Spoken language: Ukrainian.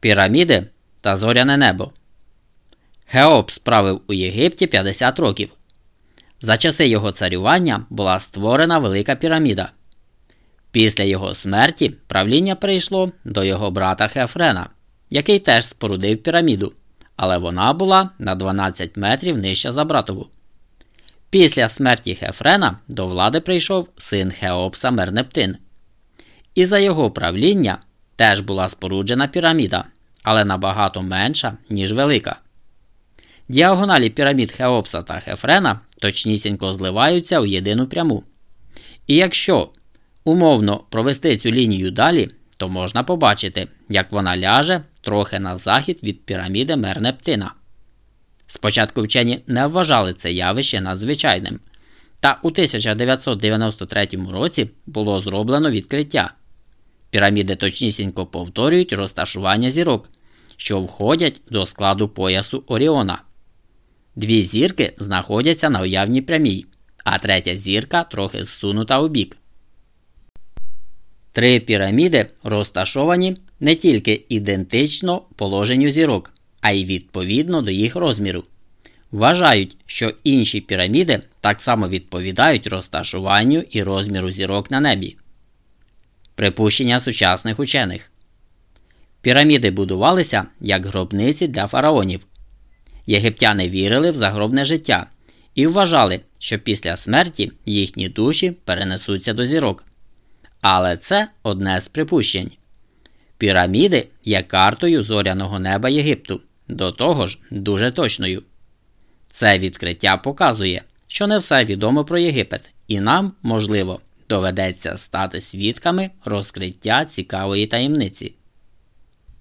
Піраміди та зоряне небо. Хеопс правив у Єгипті 50 років. За часи його царювання була створена Велика піраміда. Після його смерті правління перейшло до його брата Хефрена, який теж спорудив піраміду, але вона була на 12 метрів нижча за братову. Після смерті Хефрена до влади прийшов син Хеопса Мернептин. І за його правління теж була споруджена піраміда, але набагато менша, ніж велика. Діагоналі пірамід Хеопса та Хефрена точнісінько зливаються у єдину пряму. І якщо умовно провести цю лінію далі, то можна побачити, як вона ляже трохи на захід від піраміди Мернептина. Спочатку вчені не вважали це явище надзвичайним, та у 1993 році було зроблено відкриття. Піраміди точнісінько повторюють розташування зірок, що входять до складу поясу Оріона. Дві зірки знаходяться на уявній прямій, а третя зірка трохи зсунута у бік. Три піраміди розташовані не тільки ідентично положенню зірок, а й відповідно до їх розміру. Вважають, що інші піраміди так само відповідають розташуванню і розміру зірок на небі. Припущення сучасних учених Піраміди будувалися як гробниці для фараонів. Єгиптяни вірили в загробне життя і вважали, що після смерті їхні душі перенесуться до зірок. Але це одне з припущень. Піраміди є картою зоряного неба Єгипту, до того ж дуже точною. Це відкриття показує, що не все відомо про Єгипет, і нам, можливо, доведеться стати свідками розкриття цікавої таємниці.